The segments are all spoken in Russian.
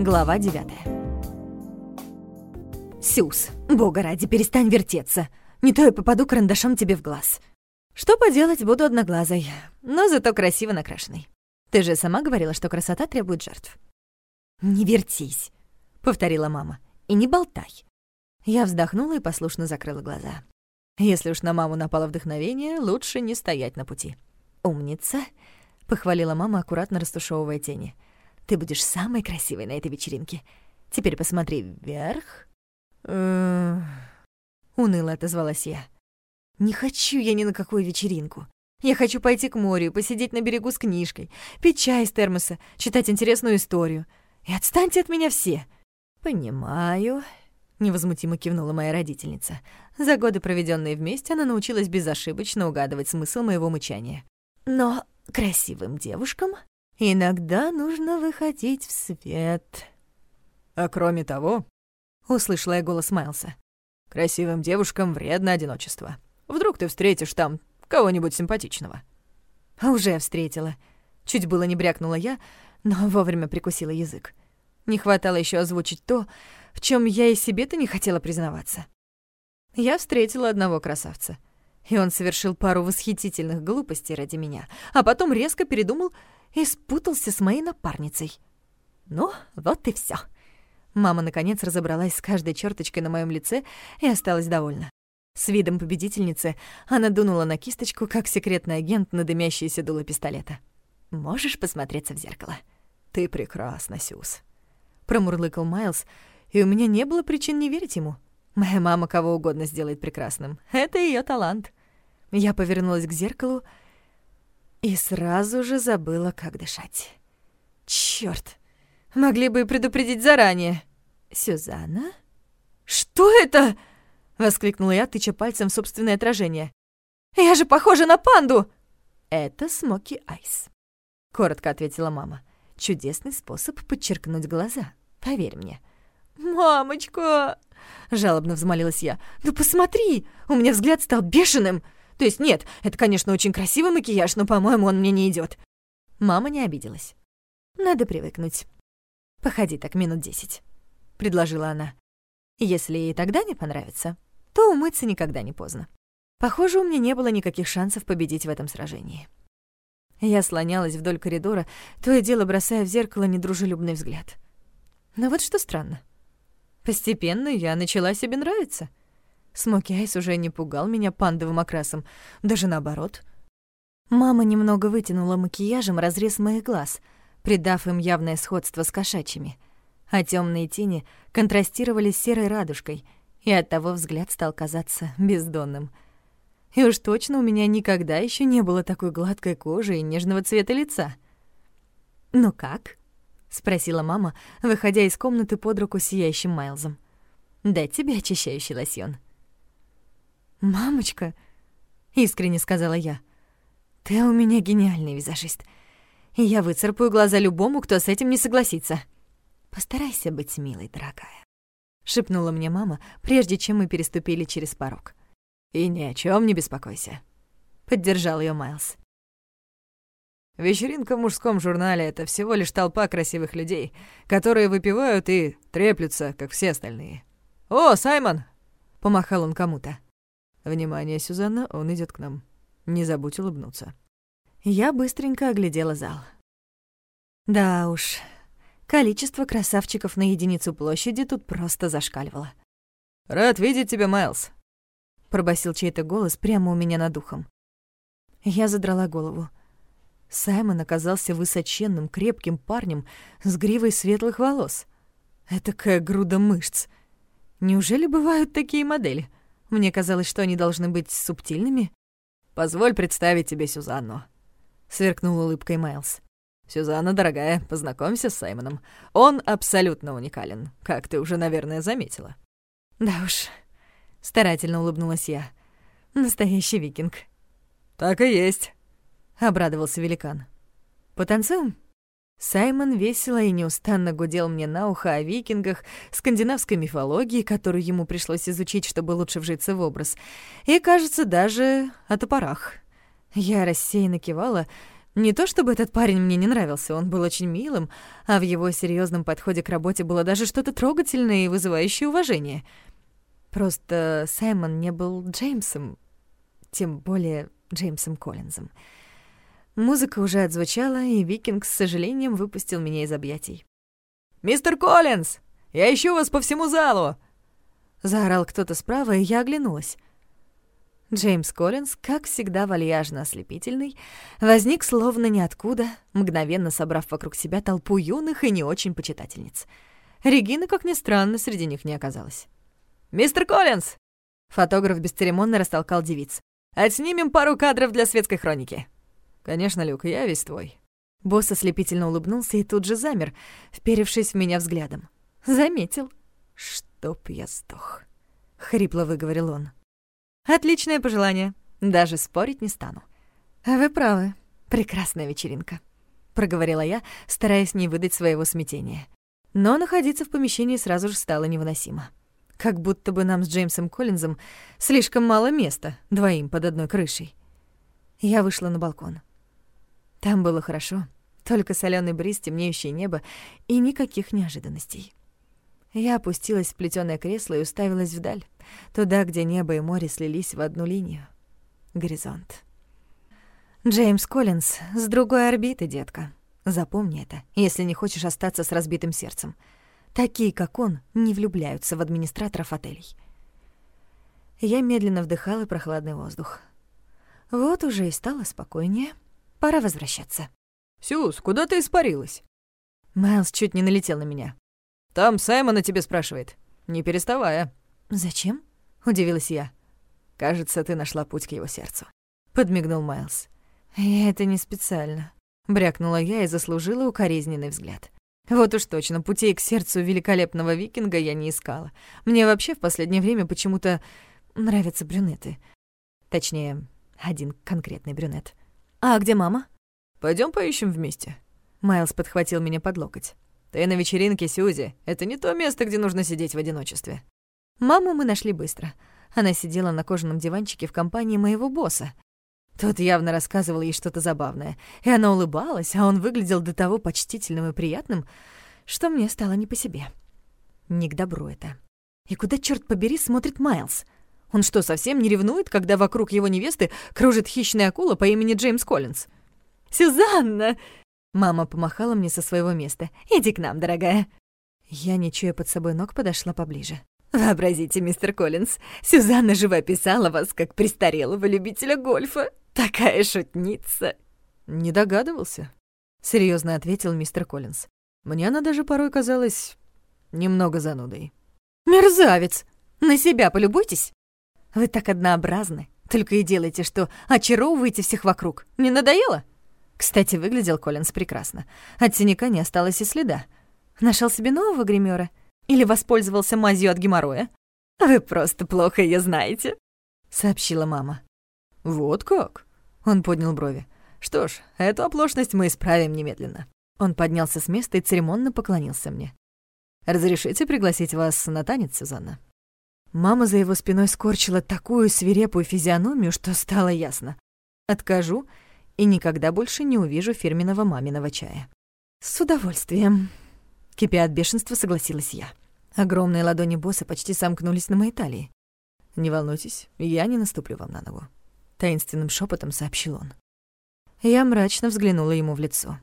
Глава 9 «Сюз, бога ради, перестань вертеться. Не то я попаду карандашом тебе в глаз. Что поделать, буду одноглазой, но зато красиво накрашенной. Ты же сама говорила, что красота требует жертв». «Не вертись», — повторила мама, — «и не болтай». Я вздохнула и послушно закрыла глаза. Если уж на маму напало вдохновение, лучше не стоять на пути. «Умница», — похвалила мама, аккуратно растушевывая тени. «Ты будешь самой красивой на этой вечеринке. Теперь посмотри вверх». Уныло отозвалась я. «Не хочу я ни на какую вечеринку. Я хочу пойти к морю, посидеть на берегу с книжкой, пить чай из термоса, читать интересную историю. И отстаньте от меня все». «Понимаю», — невозмутимо кивнула моя родительница. За годы, проведенные вместе, она научилась безошибочно угадывать смысл моего мычания. «Но красивым девушкам иногда нужно выходить в свет». «А кроме того», — услышала я голос Майлса, «красивым девушкам вредно одиночество. Вдруг ты встретишь там кого-нибудь симпатичного». А уже встретила. Чуть было не брякнула я, но вовремя прикусила язык. Не хватало еще озвучить то, в чем я и себе-то не хотела признаваться. Я встретила одного красавца, и он совершил пару восхитительных глупостей ради меня, а потом резко передумал и спутался с моей напарницей. Ну, вот и все. Мама, наконец, разобралась с каждой черточкой на моем лице и осталась довольна. С видом победительницы она дунула на кисточку, как секретный агент на дымящееся дуло пистолета. «Можешь посмотреться в зеркало?» «Ты прекрасна, Сюз», — промурлыкал Майлз, и у меня не было причин не верить ему. Моя мама кого угодно сделает прекрасным. Это ее талант. Я повернулась к зеркалу и сразу же забыла, как дышать. Чёрт! Могли бы и предупредить заранее. «Сюзанна?» «Что это?» — воскликнула я, тыча пальцем в собственное отражение. «Я же похожа на панду!» «Это Смоки Айс», — коротко ответила мама. «Чудесный способ подчеркнуть глаза, поверь мне». «Мамочка!» — жалобно взмолилась я. «Ну посмотри! У меня взгляд стал бешеным! То есть нет, это, конечно, очень красивый макияж, но, по-моему, он мне не идет. Мама не обиделась. «Надо привыкнуть. Походи так минут десять», — предложила она. «Если и тогда не понравится, то умыться никогда не поздно». Похоже, у меня не было никаких шансов победить в этом сражении. Я слонялась вдоль коридора, то и дело бросая в зеркало недружелюбный взгляд. Но вот что странно. Постепенно я начала себе нравиться. Смоки уже не пугал меня пандовым окрасом, даже наоборот. Мама немного вытянула макияжем разрез моих глаз, придав им явное сходство с кошачьими, а темные тени контрастировали с серой радужкой, и оттого взгляд стал казаться бездонным. И уж точно у меня никогда еще не было такой гладкой кожи и нежного цвета лица. «Ну как?» — спросила мама, выходя из комнаты под руку с сияющим Майлзом. «Дать тебе очищающий лосьон». «Мамочка», — искренне сказала я, — «ты у меня гениальный визажист, и я выцарапаю глаза любому, кто с этим не согласится». «Постарайся быть милой, дорогая», — шепнула мне мама, прежде чем мы переступили через порог. «И ни о чем не беспокойся», — поддержал ее Майлз. Вечеринка в мужском журнале — это всего лишь толпа красивых людей, которые выпивают и треплются, как все остальные. «О, Саймон!» — помахал он кому-то. «Внимание, Сюзанна, он идет к нам. Не забудь улыбнуться». Я быстренько оглядела зал. Да уж, количество красавчиков на единицу площади тут просто зашкаливало. «Рад видеть тебя, Майлз», — пробасил чей-то голос прямо у меня над ухом. Я задрала голову. Саймон оказался высоченным, крепким парнем с гривой светлых волос. Этакая груда мышц. Неужели бывают такие модели? Мне казалось, что они должны быть субтильными. «Позволь представить тебе Сюзанну», — сверкнул улыбкой Майлз. «Сюзанна, дорогая, познакомься с Саймоном. Он абсолютно уникален, как ты уже, наверное, заметила». «Да уж», — старательно улыбнулась я. «Настоящий викинг». «Так и есть», обрадовался великан. «Потанцуем?» Саймон весело и неустанно гудел мне на ухо о викингах, скандинавской мифологии, которую ему пришлось изучить, чтобы лучше вжиться в образ, и, кажется, даже о топорах. Я рассеянно кивала, Не то чтобы этот парень мне не нравился, он был очень милым, а в его серьезном подходе к работе было даже что-то трогательное и вызывающее уважение. Просто Саймон не был Джеймсом, тем более Джеймсом Коллинзом. Музыка уже отзвучала, и Викинг с сожалением выпустил меня из объятий. «Мистер Коллинз, я ищу вас по всему залу!» Заорал кто-то справа, и я оглянулась. Джеймс Коллинз, как всегда вальяжно ослепительный, возник словно ниоткуда, мгновенно собрав вокруг себя толпу юных и не очень почитательниц. Регина, как ни странно, среди них не оказалась. «Мистер Коллинз!» Фотограф бесцеремонно растолкал девиц. «Отснимем пару кадров для светской хроники». «Конечно, Люк, я весь твой». Босс ослепительно улыбнулся и тут же замер, вперевшись в меня взглядом. «Заметил». «Чтоб я сдох», — хрипло выговорил он. Отличное пожелание. Даже спорить не стану. Вы правы. Прекрасная вечеринка, проговорила я, стараясь не выдать своего смятения. Но находиться в помещении сразу же стало невыносимо. Как будто бы нам с Джеймсом Коллинзом слишком мало места, двоим под одной крышей. Я вышла на балкон. Там было хорошо, только солёный бриз, темнеющее небо и никаких неожиданностей. Я опустилась в плетёное кресло и уставилась вдаль, туда, где небо и море слились в одну линию. Горизонт. Джеймс Коллинз с другой орбиты, детка. Запомни это, если не хочешь остаться с разбитым сердцем. Такие, как он, не влюбляются в администраторов отелей. Я медленно вдыхала прохладный воздух. Вот уже и стало спокойнее. Пора возвращаться. «Сюз, куда ты испарилась?» Майлз чуть не налетел на меня. Там Саймон о тебе спрашивает, не переставая». «Зачем?» — удивилась я. «Кажется, ты нашла путь к его сердцу», — подмигнул Майлз. «Я это не специально», — брякнула я и заслужила укоризненный взгляд. Вот уж точно, путей к сердцу великолепного викинга я не искала. Мне вообще в последнее время почему-то нравятся брюнеты. Точнее, один конкретный брюнет. «А где мама?» Пойдем поищем вместе». Майлз подхватил меня под локоть. Ты на вечеринке, Сьюзи. Это не то место, где нужно сидеть в одиночестве». Маму мы нашли быстро. Она сидела на кожаном диванчике в компании моего босса. Тот явно рассказывал ей что-то забавное, и она улыбалась, а он выглядел до того почтительным и приятным, что мне стало не по себе. Не к добру это. И куда, черт побери, смотрит Майлз? Он что, совсем не ревнует, когда вокруг его невесты кружит хищная акула по имени Джеймс Коллинз? «Сюзанна!» Мама помахала мне со своего места. «Иди к нам, дорогая». Я, не чуя под собой ног, подошла поближе. «Вообразите, мистер Коллинз, Сюзанна живо описала вас как престарелого любителя гольфа. Такая шутница!» «Не догадывался», — серьезно ответил мистер Коллинз. «Мне она даже порой казалась немного занудой». «Мерзавец! На себя полюбуйтесь! Вы так однообразны, только и делаете, что очаровываете всех вокруг. Не надоело?» Кстати, выглядел Коллинз прекрасно. От синяка не осталось и следа. Нашел себе нового гримера? Или воспользовался мазью от геморроя? «Вы просто плохо ее знаете», — сообщила мама. «Вот как?» — он поднял брови. «Что ж, эту оплошность мы исправим немедленно». Он поднялся с места и церемонно поклонился мне. «Разрешите пригласить вас на танец, Сюзанна?» Мама за его спиной скорчила такую свирепую физиономию, что стало ясно. «Откажу, и никогда больше не увижу фирменного маминого чая. «С удовольствием», — кипя от бешенства, согласилась я. Огромные ладони босса почти сомкнулись на моей талии. «Не волнуйтесь, я не наступлю вам на ногу», — таинственным шепотом сообщил он. Я мрачно взглянула ему в лицо.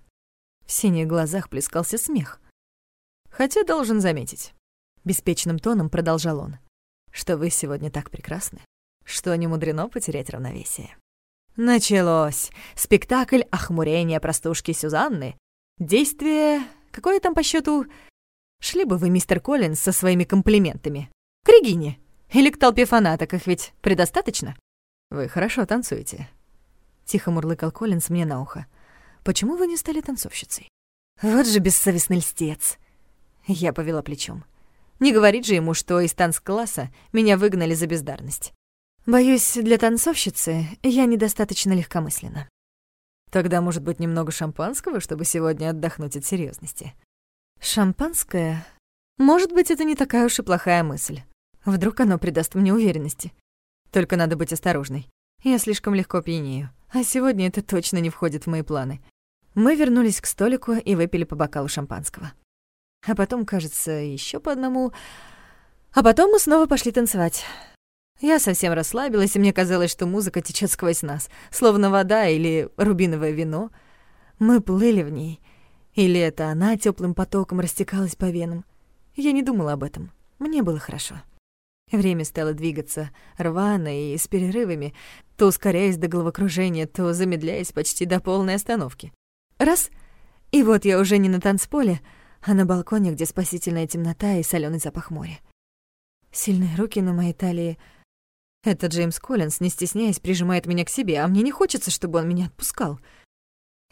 В синих глазах плескался смех. «Хотя должен заметить», — беспечным тоном продолжал он, «что вы сегодня так прекрасны, что не мудрено потерять равновесие». Началось. Спектакль охмурения простушки Сюзанны. Действие... Какое там по счету? Шли бы вы, мистер Коллинз, со своими комплиментами. К Регине. Или к толпе фанаток, их ведь предостаточно? Вы хорошо танцуете. Тихо мурлыкал Коллинз мне на ухо. Почему вы не стали танцовщицей? Вот же бессовестный льстец. Я повела плечом. Не говорить же ему, что из танцкласса меня выгнали за бездарность. Боюсь, для танцовщицы я недостаточно легкомысленна. Тогда, может быть, немного шампанского, чтобы сегодня отдохнуть от серьезности. Шампанское? Может быть, это не такая уж и плохая мысль. Вдруг оно придаст мне уверенности. Только надо быть осторожной. Я слишком легко пьянею, а сегодня это точно не входит в мои планы. Мы вернулись к столику и выпили по бокалу шампанского. А потом, кажется, еще по одному. А потом мы снова пошли танцевать. Я совсем расслабилась, и мне казалось, что музыка течет сквозь нас, словно вода или рубиновое вино. Мы плыли в ней. Или это она теплым потоком растекалась по венам. Я не думала об этом. Мне было хорошо. Время стало двигаться рвано и с перерывами, то ускоряясь до головокружения, то замедляясь почти до полной остановки. Раз — и вот я уже не на танцполе, а на балконе, где спасительная темнота и соленый запах моря. Сильные руки на моей талии. Это Джеймс Коллинз, не стесняясь, прижимает меня к себе, а мне не хочется, чтобы он меня отпускал.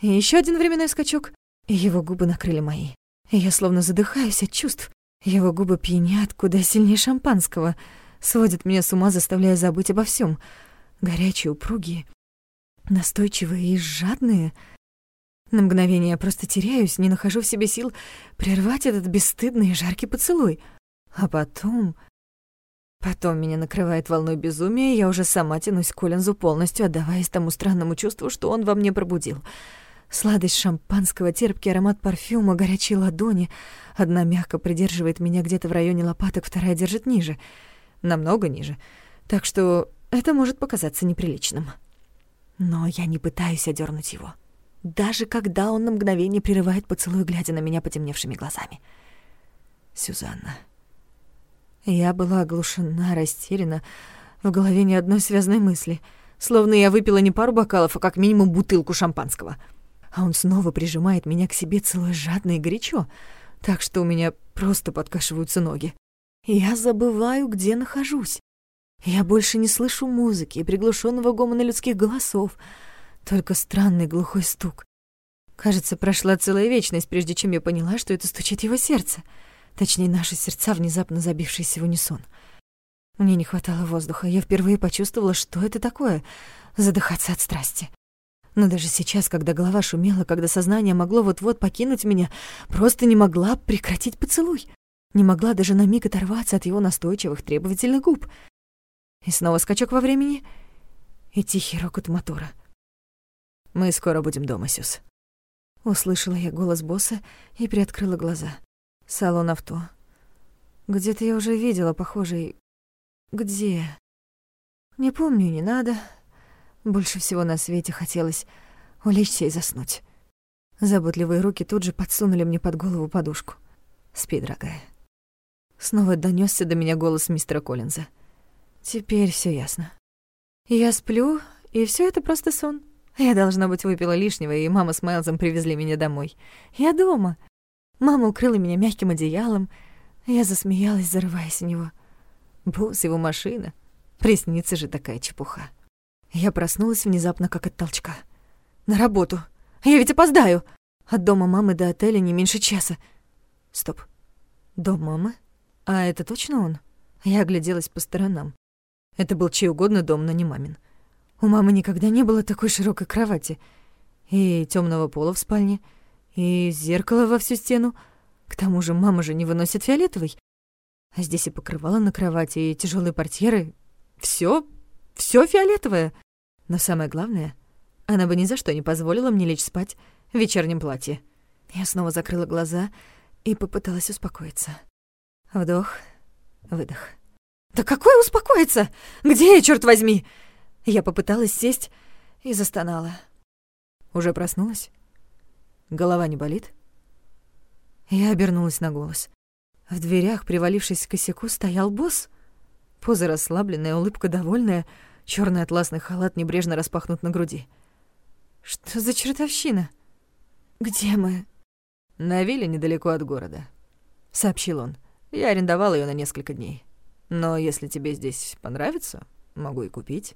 И еще один временной скачок, его губы накрыли мои. Я словно задыхаюсь от чувств. Его губы пьянят куда сильнее шампанского, сводят меня с ума, заставляя забыть обо всем. Горячие, упругие, настойчивые и жадные. На мгновение я просто теряюсь, не нахожу в себе сил прервать этот бесстыдный и жаркий поцелуй. А потом... Потом меня накрывает волной безумия, и я уже сама тянусь к Коллинзу полностью, отдаваясь тому странному чувству, что он во мне пробудил — Сладость шампанского, терпкий аромат парфюма, горячие ладони. Одна мягко придерживает меня где-то в районе лопаток, вторая держит ниже. Намного ниже. Так что это может показаться неприличным. Но я не пытаюсь одернуть его. Даже когда он на мгновение прерывает поцелуй, глядя на меня потемневшими глазами. Сюзанна. Я была оглушена, растеряна. В голове ни одной связной мысли. Словно я выпила не пару бокалов, а как минимум бутылку шампанского — а он снова прижимает меня к себе целое жадно и горячо, так что у меня просто подкашиваются ноги. Я забываю, где нахожусь. Я больше не слышу музыки и приглушенного гомона людских голосов, только странный глухой стук. Кажется, прошла целая вечность, прежде чем я поняла, что это стучит его сердце. Точнее, наши сердца, внезапно забившиеся в унисон. Мне не хватало воздуха. Я впервые почувствовала, что это такое — задыхаться от страсти. Но даже сейчас, когда голова шумела, когда сознание могло вот-вот покинуть меня, просто не могла прекратить поцелуй. Не могла даже на миг оторваться от его настойчивых, требовательных губ. И снова скачок во времени и тихий рокот мотора. «Мы скоро будем дома, Сюз». Услышала я голос босса и приоткрыла глаза. Салон авто. Где-то я уже видела похожий... Где? Не помню, не надо. Больше всего на свете хотелось улечься и заснуть. Заботливые руки тут же подсунули мне под голову подушку. «Спи, дорогая». Снова донесся до меня голос мистера Коллинза. Теперь все ясно. Я сплю, и все это просто сон. Я, должна быть, выпила лишнего, и мама с Майлзом привезли меня домой. Я дома. Мама укрыла меня мягким одеялом. Я засмеялась, зарываясь в него. Босс, его машина. Приснится же такая чепуха. Я проснулась внезапно, как от толчка. На работу. Я ведь опоздаю. От дома мамы до отеля не меньше часа. Стоп. Дом мамы? А это точно он? Я огляделась по сторонам. Это был чей угодно дом, но не мамин. У мамы никогда не было такой широкой кровати. И темного пола в спальне, и зеркало во всю стену. К тому же мама же не выносит фиолетовый. А здесь и покрывало на кровати, и тяжелые портьеры. Все, все фиолетовое. Но самое главное, она бы ни за что не позволила мне лечь спать в вечернем платье. Я снова закрыла глаза и попыталась успокоиться. Вдох, выдох. «Да какой успокоиться? Где я, черт возьми?» Я попыталась сесть и застонала. «Уже проснулась? Голова не болит?» Я обернулась на голос. В дверях, привалившись к косяку, стоял босс. Поза расслабленная, улыбка довольная — Черный атласный халат небрежно распахнут на груди. Что за чертовщина? Где мы? На вилле недалеко от города, сообщил он. Я арендовал ее на несколько дней. Но если тебе здесь понравится, могу и купить.